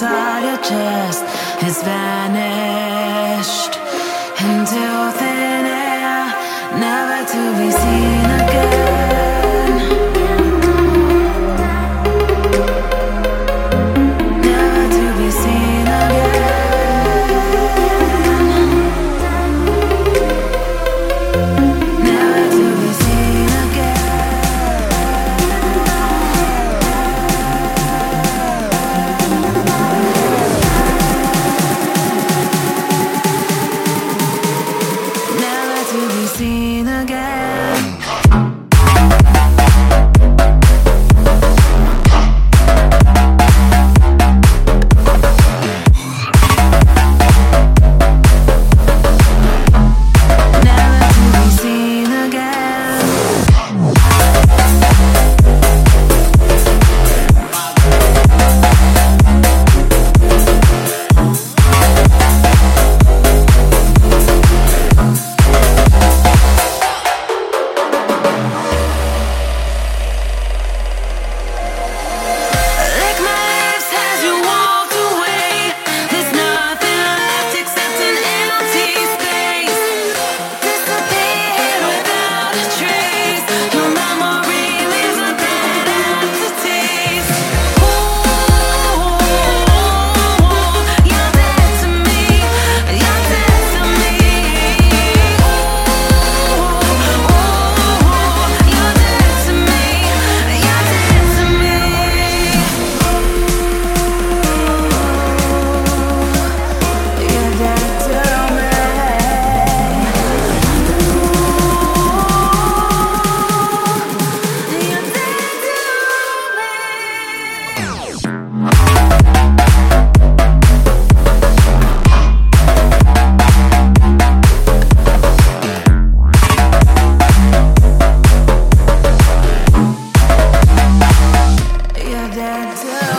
inside your chest has vanished into thin air, never to be seen. until